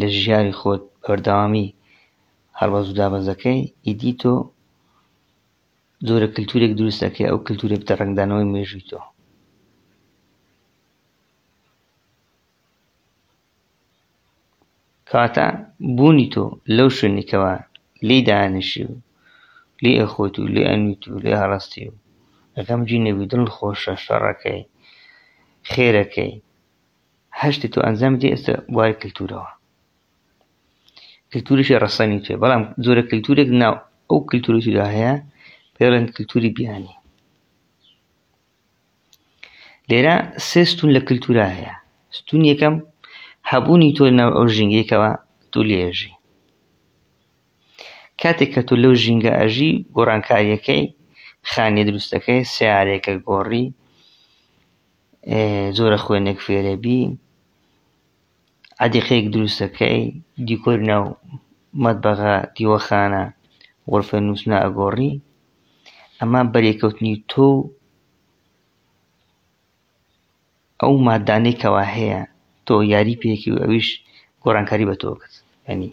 لە ژیاری خۆت بەردەوامی هەڵبەز و دابەز دەکەی ئیدی تۆ جۆرە کللتورێک دروست دەکەی ئەو کللتورێ بتە ڕنگدانەوەی مێژووی تۆ کاتە بوونی تۆ لەو شوێنێکەوە لی دانیشی و لێ ئەخۆیت و لێ ئەنویت و لێ هەڵستی و ئەەکەم جی نەبی دڵ خۆشە شەڕەکەی خێرەکەی هەشتی تۆ ئەنجامی دی ئێستا بواری کللتورەوە کللتوریشی ڕەسەنی توێ بەڵام زۆرە کللتورێک ناو ئەو کللتوریدا هەیە پێڵێن کللتوری بیانی لێرە سێ ستون لە کللتورا هەیە ستون یەکەم هەبوونی تۆ ناو ئەو ژینگەیەکەوە تۆ لێژی کاتێک کە تۆ لەو ژینگە ئەژی گۆڕانکاریەکەی خانیە دروستەکەی سیارێکە گۆڕی جۆرە خوێنێک فێرە بی عەدیقەیەک دروستەکەی دیکۆر ناو مەدبەغا دیوەخانە غرفە نووسنا ئەگۆڕی ئەمە بەرێکەوتنی تۆ ئەو مادانەی کەوا هەیە تۆ یاری پێکی و ئەویش گۆڕانکاری بە تۆ کرد ینی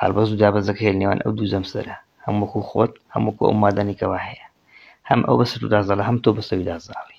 هەڵبەز و دابەزەکە هێل نێوان ئەو دوو جەمسەرە هەمووکو خۆت هەمووکو ئەو مادانێکەوە هەیە هەم ئەو بەسەر و دازاڵە هەم تۆ بەسەوی دازاڵی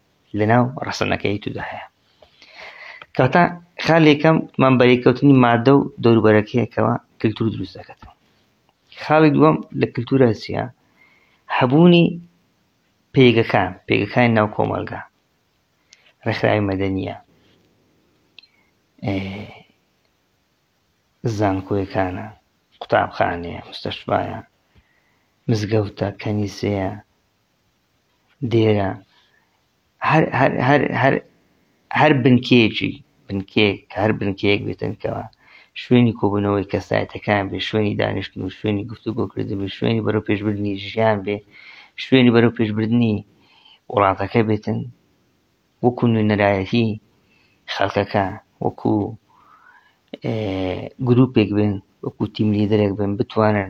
لەناو ڕەسەنەکەی تودا هەیە کەواتە خالێکەم من بەرێککەوتنی مادە و دەوروبەرەکەیەکەوە کللتور دروست دەکەتەوە خاڵی دووەم لە کللتورە چیە هەبوونی پێگەکان پێگەکان ناو کۆمەلگا ڕێکخراوی مەدەنیە زانکۆیەکانە قوتابخانەیە مستەشبایە مزگەوتە کەنیسەیە دێرە هەر هەر هەر هەر هەر بنکەیەکی بنکێک کە هەر بنکەیەک بێتن کەەوە شوێنی کۆبوونەوەی کەسایەتەکان بێ شوێنی دانیشتن و شوێنی گفتوگۆکردن و شوێنی بەرەو پێشبردننی ژیان بێ شوێنی بەرەو پێشبردننی وڵاتەکە بێتن وەکو نوێنەرایەتی خەڵکەکە وەکو گروپێک بن وەکو تیم لیدرێک بن بتوانن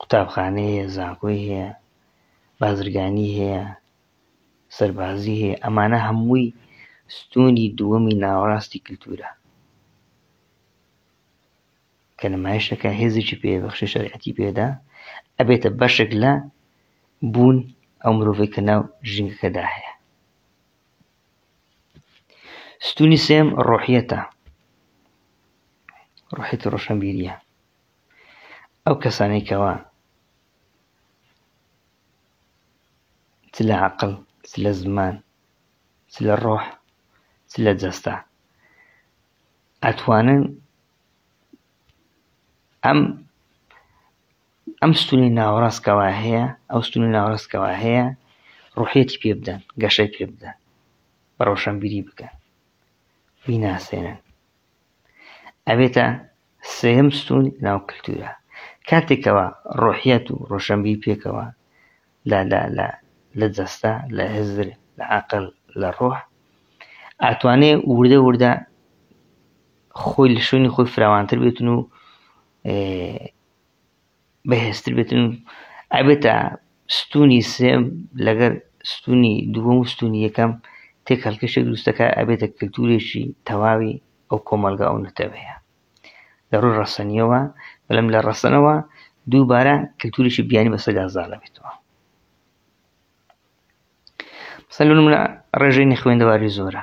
قوتابخانەی هەیە زانکۆی هەیە بازرگانی هەیە سەربازی هەیە ئەمانە هەمووی ستونی دووەمی ناوەڕاستی کللتورە کە نمایشەکە هێزێکی پێبەخشی شەرعەتی پێدا ئەبێتە بەشێک لە بوون ئەو مرۆڤی کە ناو ژینگەکەدا هەیە ستونی سێم ڕۆحیەتە ڕحێتی ڕۆشنبیریە ئەو کەسانەی کەوا چ لە عقل چ لە زمان چ لە ڕۆح چ لە جەستا ئەتوانن ئەم ئەم ستونی ناوەڕاستکەوا هەیە ئەو ستونی ناوەڕاستکەوا هەیە ڕوحێتی پێ بدەن گەشەی پێ بدەن بە ڕۆشنبیری بکەن بیناسێنن ئەبێتە سێم ستون ناو کللتورە کاتێکەوە ڕۆحیەت و ڕۆشنبی پێکەوە لە لە لە لە جەستە لە هزر لە عقل لە ڕۆح ئەتوانێ وردە وردە خۆی لە شوێنی خۆی فراوانتر بێتن و بەهێزتر بێتن و ئەبێتە ستوونی سێم لەگەر ستوونی دووەم و ستوونی یەکەم تێک هەڵکەشێک دروستەکە ئەبێتە کللتورێکی تەواوی ئەو کۆمەلگا ئەو نەتەوەیە لە ڕووی ڕەسەنیەوە بەلم لە ڕەسەنەوە دووبارە کللتوریشی بیانی بەسەدا زاڵە بێتەوە سەلون منە ڕێژەی نەخوێندەواری زۆرە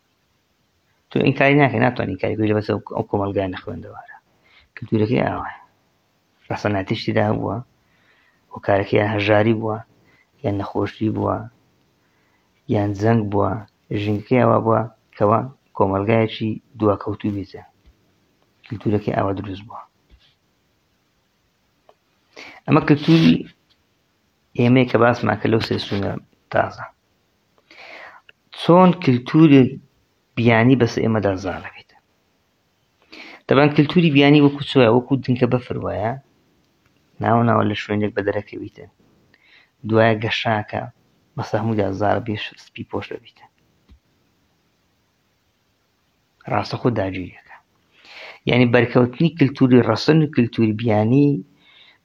تۆ این کاری ناکە ناتوانانی کاری گوی لەبەس ئەو کۆمەلگای نەخوێندەوارە کلتورەکەی ئاوای ڕەسەناتیشتیدا بووە و کارەکەیان هەژاری بووە یان نەخۆشی بووە یان جەنگ بووە ژنگکەیەوە بووە کەوا کۆمەلگایەکی دواکەوتوو بیزە کلتورەکەی ئاوا دروست بووە ئەمە کلتوری ئێمەی کە باسمان کە لەو سێسونە تازە چۆن کللتوری بیانی بەس ئێمەدا زانە بێت دەبان کللتوری بیانی وەکو چۆە وەکو دنکە بەفر وایە ناوە ناوە لە شوێنێک بە دەرەکەویتە دوایە گەشاکە بەسە هەمودا زار بێش سپی پۆش دەبیتە ڕاستەخۆ داگیریەکە یعنی بەرکەوتنی کللتوری ڕەسەن و کللتوری بیانی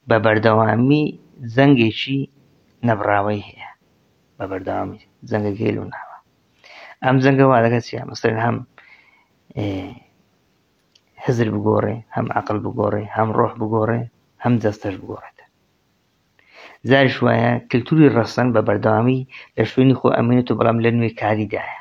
بە بەردەوامی زەنگێکی نەبراوەی هەیە بە بەردەوامی زەنگە گەل و ناوە ئەم زەنگە وا دەگە چیە مەسەر هەم هزر بگۆڕێ هەم عقل بگۆڕێ هەم ڕۆح بگۆڕێ هەم دەستەش بگۆڕێت زارش وایە کللتوری ڕەسەن بە بەردەوامی لە شوێنی خۆ ئەمێنێت و بەڵام لە نوێ کاریدایە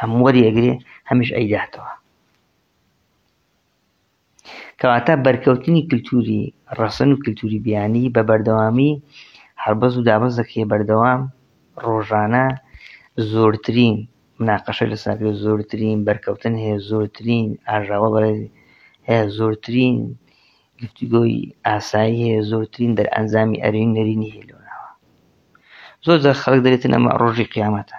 هەم وەری ئەگرێ هەمیش ئەیداتەوە کەواتە بەرکەوتنی کللتوری ڕەسەن و کللتوری بیانی بە بەردەوامی هەربەز و دابەز دەکەی بەردەوام ڕۆژانە زۆرترین مناقەشە لە ساکرێ زۆرترین بەرکەوتن هەیە زۆرترین ئاژاوە بەێ هەیە زۆرترین گفتگۆی ئاسایی هەیە زۆرترین دەرئەنجامی ئەرین نەرینی هێلۆناوە زۆر جار خەڵک دەێتن ئەمە ڕۆژی قیامەتە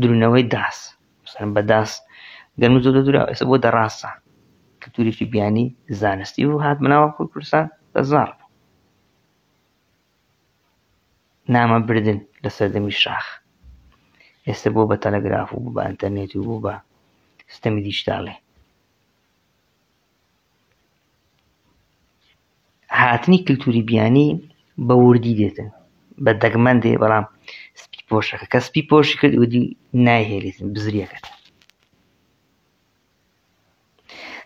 درونەوەی داس مثلا بە داس گەرم و زۆر دورا ئێستا بۆ دەڕاستە کەلتوریی بیانی زانستی و هات مناوە خۆی کوردستان بە زار بوو نامە بردن لە سەردەمی شاخ ئێستا بۆ بە تەلەگراف و بە ئەتەرنێت و بوو بە ستەمی دیشتاڵێ هاتنی کللتوری بیانی بە وردی دێتن بە دەگمەن دێ بەڵام سپی پۆشەکە کە سپی پۆشی کرد ودی نایهێلیزم بزریەکەت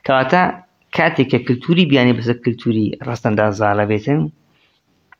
کەواتە کاتێک کە کللتوری بیانی بەسە کللتوری ڕستەندا زالە بێتن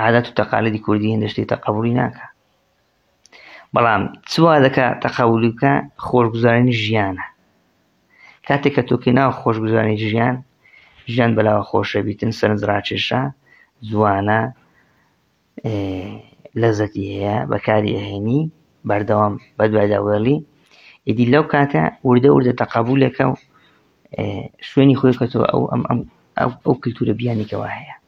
عادات و تەقالیدی کوردی هێندە شتی تەقەولی ناکە بەڵام چوا دەکە تەقەولی بکە خۆشگوزارانی ژیانە کاتێک کە تۆکی ناو خۆشگوزارانی ژیان ژیان بەلاوە خۆشە بیتن سەرنج ڕاکێشە جوانە لەزەتی هەیە بەکاری ئەهێنی بەردەوام بە دوایدا وێڵی ئیدی لەو کاتە وردە وردە تەقابولێکە و شوێنی خۆی کەەوە ئەو ئەم ئەو کللتورە بیانێکەوە هەیە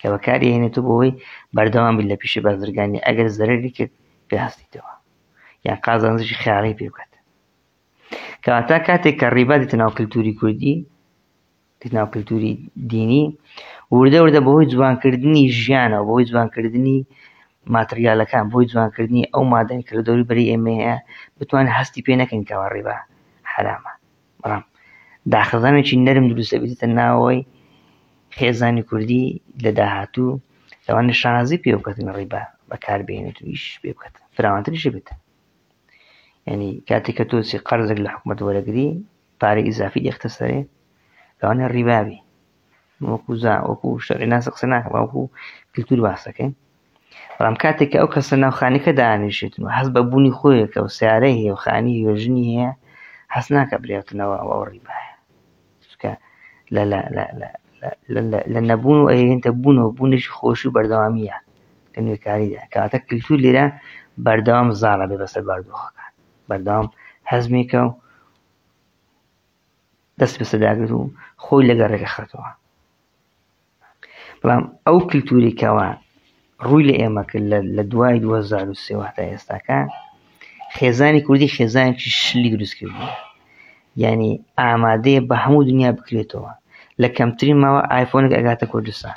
کە بەکاری هێنێتە بۆەوەی بەردەوام بیت لە پیشە بازرگانی ئەگەر زەرری کرد پێهستیتەوە یان قازانزیی خیاڵی پێ بکات کەواتە کاتێک کە ڕیبا دیتە ناو کللتوری کوردی ناو کللتوری دینی وردە وردە بەهۆی جوانکردنی ژیانەوە بۆی جوانکردنی ماتریالەکان بۆی جوانکردنی ئەو مادەنی کە لە دەوری بەری ئێمەیە بتوان هەستی پێ نەکەین کەوا ڕێبا حرامە بەڵام داخزانێکی نەرم دروست دەبێتە ناوەوەی خێزانی کوردی لە داهاتوو لەوانە شانازی پێ بکەن ڕێ بە بەکاربیێنێت تویش پێ بکات فراوانتریش بێت ینی کاتێک کە تۆسی قەرزێک لە حکوومەت وەرەگری پارە ئیزافی دەختە سەرێ لەوانە ڕیبابی وەکو زا وەکو شەرعی ناس قسە ناکەم وەکو کلتور باس دەکەین بەڵام کاتێک کە ئەو کەسە ناوخانەکە دانیشێت و هەست بە بوونی خۆیەکە و سیارەی هەیە و خانی هێژنی هەیە هەست ناکە برێتنەوە ئەو ئەو ڕیبایە چکە لە لە لە لە لە نەبوون و ئەهێنتە بوون و بوونێکی خۆشی و بەردەوامیە لە نوێکاریدا کاتە کلتور لێرە بەردەوام زاڵە بێ بەسەر باردۆخەکان بەردەوام هەزمێکە و دەست بەسە داگر و خۆی لە گەڕێک ئەخاتەوە بەڵام ئەو کللتوری کەوا ڕووی لە ئێمە کرد لە دوای 2023 تا ئێستاکە خێزانی کوردی خێزانێکی شلی دروست کردو ینی ئامادەیە بە هەموو دنیا بکرێتەوە لە کەمترین ماوە ئایفۆنێک ئەگاتە کوردستان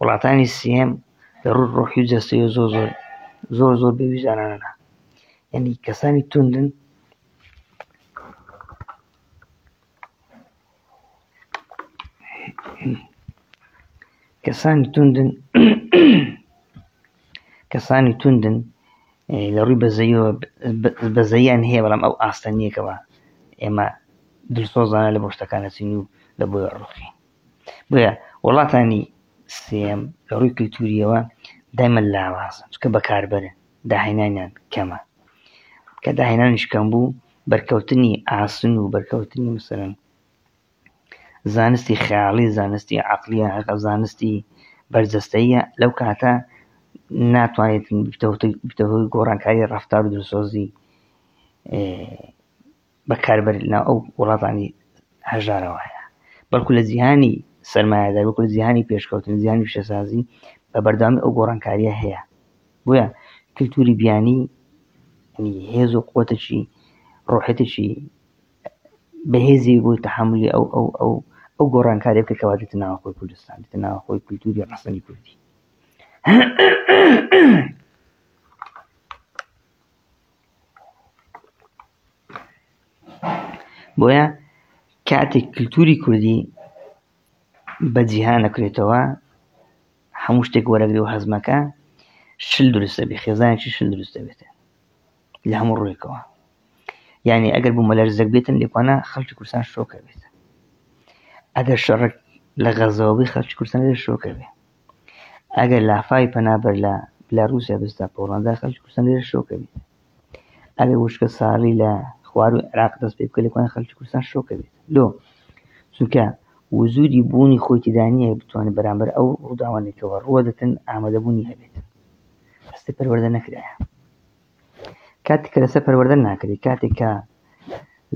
وڵاتانی سێم لە ڕوو ڕۆحی و جەستەیە زۆر زۆر زۆر زۆر بێ ویژدانانە یعنی کەسانی توندن کەسانی توندن کەسانی توندن لە ڕووی بەزەیەوە بەزەیان هەیە بەڵام ئەو ئاستە نیەکەوە ئێمە دلسۆزانە لە بۆشتەکانەچین و لە بۆی ڕوخی بۆیە وڵاتانی سێم لە ڕووی کللتوریەوە دایمە لاوازن چکە بەکاربەرن داهێنانیان کەمە کە داهێنانیشکەم بوو بەرکەوتنی ئاسن و بەرکەوتنی مسرن زانستی خیاڵی زانستی عقلیە هەقە زانستی بەرجەستەیە لەو کاتە ناتوانێت بتەوەی گۆڕانکاری ڕفتار و درسۆزی بەکاربەر لە ئەو وڵاتانی هەژارەوەیە بەڵکو لە جیهانی سەرمایەدار وەکو لە جیهانی پێشکەوتن جیهانی پیشەسازی بە بەردامی ئەو گۆڕانکاریە هەیە بۆیە کللتوری بیانی هێز و قوتەچی ڕۆحێتێکی بەهێزی بۆی تحملی ئەو ئەو ئەو ئەو گۆڕانکاری بکە کەواتە ناوخۆی کوردستان ناوخۆی کللتوری ڕسەنی کوردی بۆیە کاتێک کللتوری کوردی بە جیهان نەکرێتەوە هەموو شتێک وەرەگری و حەزمەکە شل دروستە بێ خێزانێکی شل دروست دەبێتە لە هەموو ڕوویەکەوە یعنی ئەگەر بوو مەلەرزەک بێتن لێکوانە خەڵکی کورسان شۆکە بێت ئەگەر شەڕک لە غەزەوەبی خەڵکی کورسان لێ شۆکە بێت ئەگەر لافاوی پەنابەر لە بلاروسیا بستا پۆڵەندا خەڵکی کوردستان لێرە شۆکە بیت ئەگەر وشکە ساڵی لە خوار و عراق دەست پێ بکە لەکوان خەڵکی کوردستان شۆکە بیت لۆ چونکە وزودی بوونی خۆی تدانە بتوانێت بەرامبەر ئەو ڕووداوانێکەوە ڕووە دەتن ئامادەبوونی هەبێت هەستی پەروەەردە نەکرایە کاتێک کە لەسەر پەروەەردە ناکرێت کاتێک کە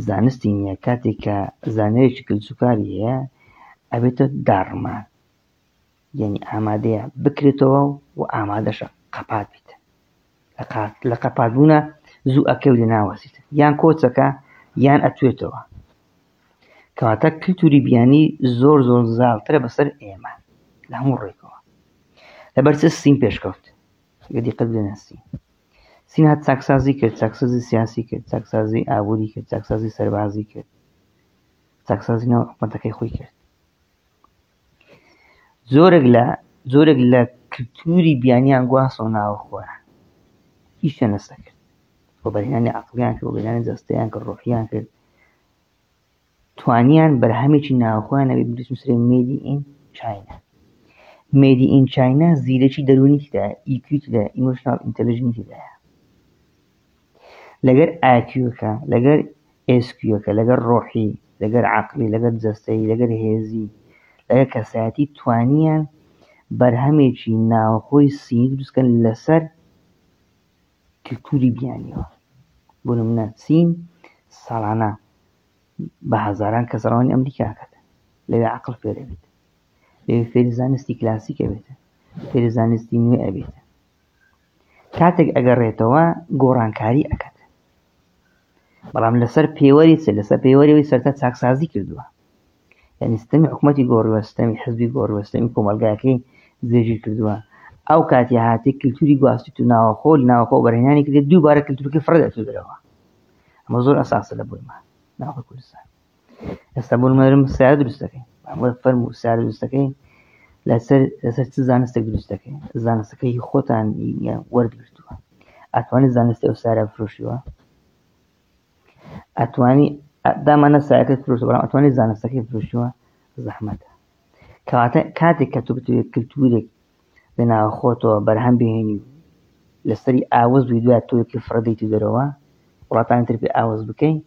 زانستی نییە کاتێک کە زانەیەکی کلسوکاری هەیە ئەبێتە داڕمان یەنی ئامادەیە بکرێتەوە و ئامادەشە قەپات بیت لەقات لە قەپات بوونە زوو ئەکەوی لە ناوەسیت یان کۆچەکە یان ئەتوێتەوە کەواتە کللتوری بیانی زۆر زۆر زیاترە بەسەر ئێمە لە هەموو ڕێکەوە لە بەرچ سیم پێشکەوت گەدی قەت لەناسی سینا چاکسازی کرد چاکسازی سیاسی کرد چاکسازی ئابووری کرد چاکسازی سەربازی کرد چاکسازی ناو حکومەتەکەی خۆی کرد زۆرێک لە زۆرێک لە کلتوری بیانیان گواستەوە ناوە خۆیان ئیشە نەسە کرد بۆ بەرهێنانی عقلیان کرد بۆ بەرهێنانی جەستەیان کرد ڕۆحیان کرد توانیان بەرهەمێکی ناوخۆیان نەبی بریسم سرێ مێدی ئین چاینا مێدی ئین چاینا زیرەکی دەرونی تیدایە ئیکوی تیدایە ئیمۆشنال ئینتەلیژنی تیدایە لەگەر ئایکیوەکە، لەگەر ئێسکیوەکە، لەگەر ڕۆحی، لەگەر عەقڵی، لەگەر جەستەیی، لەگەر هێزی، لەگەر کەسایەتی توانیان بەرهەمێکی ناوەخۆی سینی دروست بکەن لەسەر کلتوری بیانیەوە بۆ نمونە سین ساڵانە بە هەزاران کەس ڕەوانی ئەمریکا کات لەوێ عەقڵ فێرەبێت لەوێ فێری زانستی کلاسیکە بێت فێری زانستی نوێ ئەبێت کاتێک ئەگەڕێتەوە گۆڕانکاری ئەکات بەڵام لەسەر پێوەری چ لەسەر پێوەریەوەی سەرتا چاکسازی کردووە یعنی ستەمی حکوومەتتی گۆڕوە ستەمی حزبی گۆڕوە ستەمی کۆمەلگاکەی زێژیر کردووە ئەو کاتی هاتی کللتوری گواست و ناوەخۆ ناوخۆ بەرهێنانی کرێت دووبارە کللتورکی فڕێت درەوە ئەمە زۆر ئەساسە لە بۆیمە ناوخۆ کوردستان ئێستا بۆ نمەرم سیارە دروست دەکەین فەرم و سیارە دروست دەکەین لەسەر لەسەر چ زانستێک دروست دەکەین زانستەکەی خۆتان وەرگرتووە ئەتوانی زانستی ئەو سارە فرۆشیوە ئەتوانی دامانە سایەکە فرۆش بەڵام ئەتوانی زانستەکەی فرۆشیوە زەحمەتە کاتێک کە تۆ بتوێت کللتورێک لە ناوخۆتەوە بەرهەم بهێنی و لەسەری ئاوەز بی دوای تۆیەکی فڕەدەیت و دەرەوە وڵاتانی تر پێ ئاوەز بکەین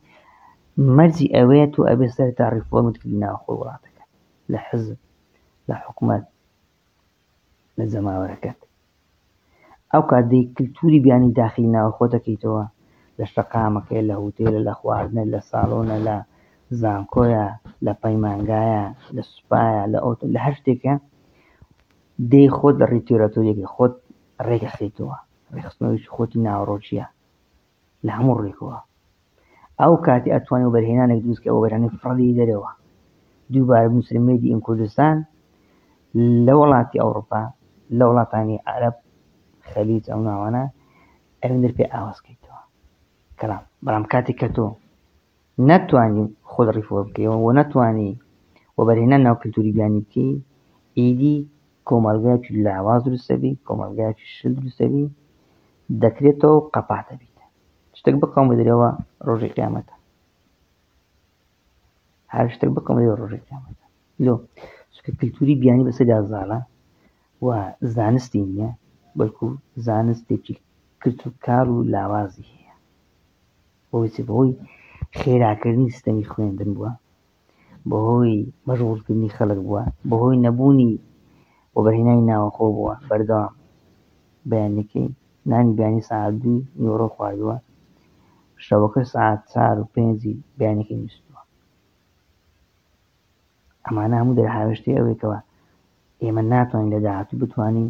مەرجی ئەوەیە تو ئەبێ سەر تا ڕیفۆرمت کردی ناوخۆ وڵاتەکە لە حزب لە حکومەت لە جەماوەرەکەت ئەو کاتدەی کللتوری بیانی داخلی ناوخۆ دەکەیتەوە لە شەقامەکەی لە هوتێلە لە خواردنە لە ساڵۆنە لە زانکۆیە لە پەیمانگایە لە سوپایە لە ئۆتۆ لە هەر شتێکە دێی خۆت لە ڕێی تیۆراتۆریەکەی خۆت ڕێکەخەیتەوە ڕێخستنەوەیکی خۆتی ناوەڕۆکیە لە هەموو ڕێکەوە ئەو کاتی ئەتوانی وەبەرهێنانێک دروستکە ئەو بەرانی فڕەدی دەرەوە دووبارە بنووسرە مێدی ئین کوردستان لە وڵاتی ئەوروپا لە وڵاتانی عەرب خەلیج ئەو ناوانە ئەوێندر پێ ئاوازکەیتەوە کەڵام بەڵام کاتێک کە تۆ نەتوانی خۆت ڕیفۆر بکەی و نەتوانی وەبەرهێنان ناو کلتوری بیانی بکەی ئیدی کۆمەلگایکی لاواز دروستەبی کۆمەلگایکی شل دروستەبی دەکرێتەوە قەپات دەبیت شتێک بکەم بدرەوە ڕۆژی قیامەتە هەر شتێک بکەم لێ ڕۆژی قیامەتە لۆ چکە کلتوری بیانی بەسەدا زاڵە و زانستی نییە بەڵکو زانستێکی کرت و کار و لاوازی هەیە بۆچی؟ بەهۆی خێراکردنی سیستەمی خوێندن بووە، بەهۆی مەشغوڵکردنی خەڵک بووە، بەهۆی نەبوونی وەبەرهێنانی ناوەخۆ بووە، بەردەوام بەیانیەکەی نانی بەیانی سەعات دووی نیوەڕۆ خواردووە، شەوەکەش سەعات چار و پێنجی بەیانەکەی نووستووە. ئەمانە هەموو دەرهاوێشتەی ئەوەیە کەوا ئێمە ناتوانین لە داهاتوو بتوانین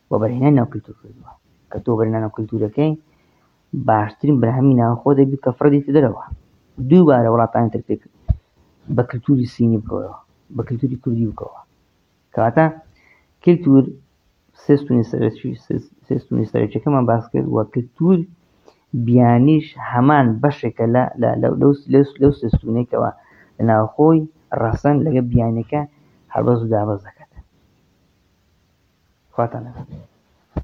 وەبەرهێنانی ناو کلتور کردووە کە تۆ بەرهێنانی ناو کلتورەکەی باشترین بەرهەمی ناوخۆ دەبی کە فڕێدیتە دەرەوە دووبارە وڵاتانی تر پێک بە کلتوری سینی بکەوەوە بە کلتوری کوردی بکەوە کەواتە کلتور سێستونی سەرەکی سێستونی سەرەکیەکەمان باس کرد وە کلتور بیانیش هەمان بەشێکە لە لە لە لەو لەو لەو سێ ستوونەی کەوا لە ناوخۆی ڕەسەن لەگە بیانیەکە هەڵبەز و دابەز دەکات خواتان لەگەڵ